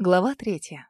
Глава третья.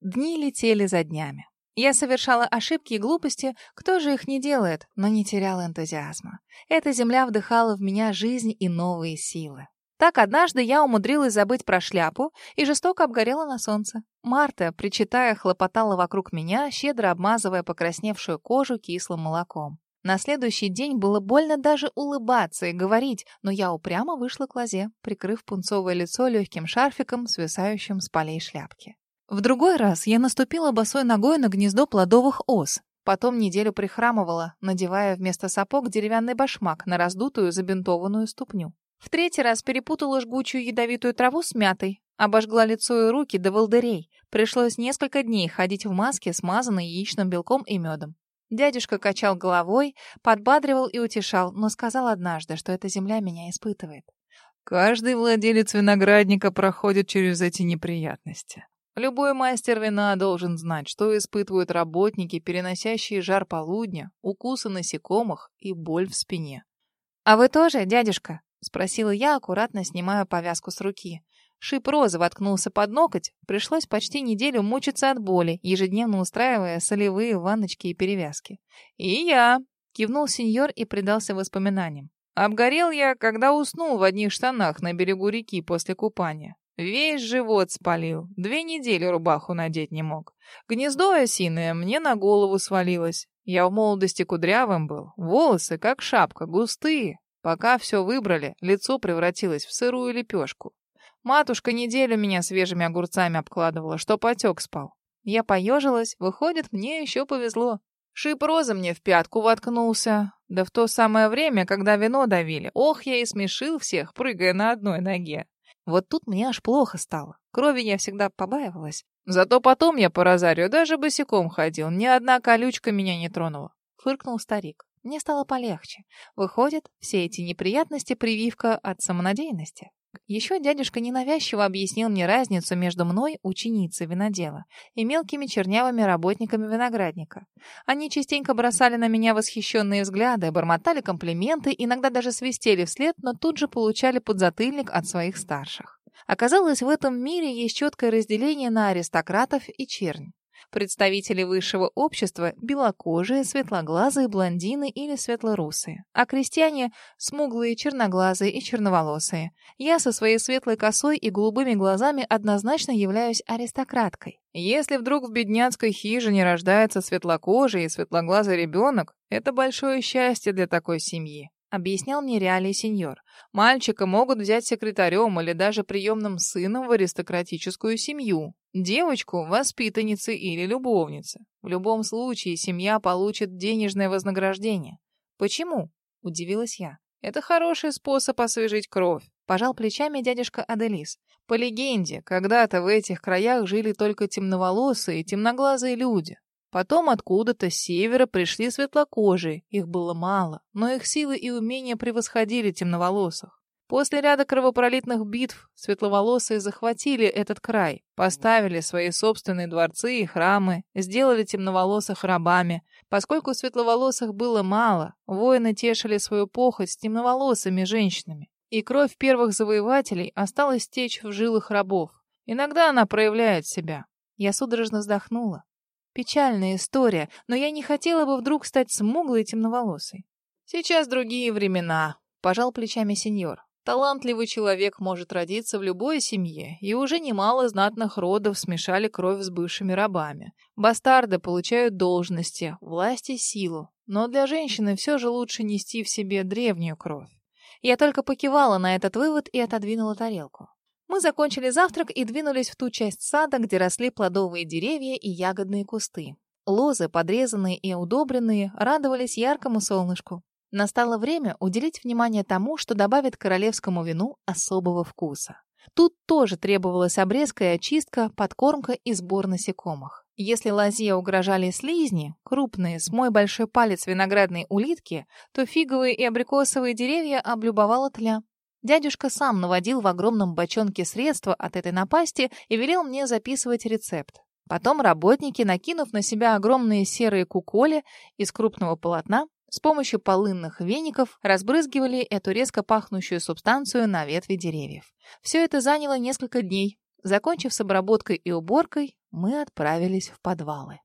Дни летели за днями. Я совершала ошибки и глупости, кто же их не делает, но не теряла энтузиазма. Эта земля вдыхала в меня жизнь и новые силы. Так однажды я умудрилась забыть про шляпу и жестоко обгорела на солнце. Марта, причитая, хлопотала вокруг меня, щедро обмазывая покрасневшую кожу кислым молоком. На следующий день было больно даже улыбаться и говорить, но я упрямо вышла к лозе, прикрыв пунцовое лицо легким шарфиком, свисающим с полей шляпки. В другой раз я наступила босой ногой на гнездо плодовых ос. Потом неделю прихрамывала, надевая вместо сапог деревянный башмак на раздутую забинтованную ступню. В третий раз перепутала жгучую ядовитую траву с мятой, обожгла лицо и руки до волдырей. Пришлось несколько дней ходить в маске, смазанной яичным белком и медом. Дядюшка качал головой, подбадривал и утешал, но сказал однажды, что эта земля меня испытывает. Каждый владелец виноградника проходит через эти неприятности. Любой мастер вина должен знать, что испытывают работники, переносящие жар полудня, укусы насекомых и боль в спине. «А вы тоже, дядюшка?» — спросила я, аккуратно снимая повязку с руки. Шип розы воткнулся под ноготь, пришлось почти неделю мучиться от боли, ежедневно устраивая солевые ванночки и перевязки. «И я!» — кивнул сеньор и предался воспоминаниям. «Обгорел я, когда уснул в одних штанах на берегу реки после купания. Весь живот спалил, две недели рубаху надеть не мог. Гнездо осиное мне на голову свалилось. Я в молодости кудрявым был, волосы, как шапка, густые. Пока все выбрали, лицо превратилось в сырую лепешку. Матушка неделю меня свежими огурцами обкладывала, что потек спал. Я поежилась, выходит, мне еще повезло. Шип розы мне в пятку воткнулся. Да в то самое время, когда вино давили. Ох, я и смешил всех, прыгая на одной ноге. Вот тут мне аж плохо стало. Крови я всегда побаивалась. Зато потом я по розарию даже босиком ходил. Ни одна колючка меня не тронула. Фыркнул старик. Мне стало полегче. Выходит, все эти неприятности прививка от самонадеянности. Еще дядюшка ненавязчиво объяснил мне разницу между мной, ученицей винодела, и мелкими чернявыми работниками виноградника. Они частенько бросали на меня восхищенные взгляды, бормотали комплименты, иногда даже свистели вслед, но тут же получали подзатыльник от своих старших. Оказалось, в этом мире есть четкое разделение на аристократов и чернь. Представители высшего общества – белокожие, светлоглазые, блондины или светлорусые. А крестьяне – смуглые, черноглазые и черноволосые. Я со своей светлой косой и голубыми глазами однозначно являюсь аристократкой. Если вдруг в бедняцкой хижине рождается светлокожий и светлоглазый ребенок, это большое счастье для такой семьи. — объяснял мне реалии сеньор. «Мальчика могут взять секретарем или даже приемным сыном в аристократическую семью. Девочку — воспитанницы или любовницы. В любом случае семья получит денежное вознаграждение». «Почему?» — удивилась я. «Это хороший способ освежить кровь», — пожал плечами дядюшка Аделис. «По легенде, когда-то в этих краях жили только темноволосые и темноглазые люди. Потом откуда-то с севера пришли светлокожие, их было мало, но их силы и умения превосходили темноволосых. После ряда кровопролитных битв светловолосые захватили этот край, поставили свои собственные дворцы и храмы, сделали темноволосых рабами. Поскольку светловолосых было мало, воины тешили свою похоть с темноволосыми женщинами, и кровь первых завоевателей осталась течь в жилах рабов. Иногда она проявляет себя. Я судорожно вздохнула. Печальная история, но я не хотела бы вдруг стать смуглой темноволосой. Сейчас другие времена, пожал плечами сеньор. Талантливый человек может родиться в любой семье, и уже немало знатных родов смешали кровь с бывшими рабами. Бастарды получают должности, власть и силу, но для женщины все же лучше нести в себе древнюю кровь. Я только покивала на этот вывод и отодвинула тарелку. Мы закончили завтрак и двинулись в ту часть сада, где росли плодовые деревья и ягодные кусты. Лозы, подрезанные и удобренные, радовались яркому солнышку. Настало время уделить внимание тому, что добавит королевскому вину особого вкуса. Тут тоже требовалась обрезка и очистка, подкормка и сбор насекомых. Если лозье угрожали слизни, крупные, с мой большой палец виноградной улитки, то фиговые и абрикосовые деревья облюбовала тля. Дядюшка сам наводил в огромном бочонке средства от этой напасти и велел мне записывать рецепт. Потом работники, накинув на себя огромные серые куколи из крупного полотна, с помощью полынных веников разбрызгивали эту резко пахнущую субстанцию на ветви деревьев. Все это заняло несколько дней. Закончив с обработкой и уборкой, мы отправились в подвалы.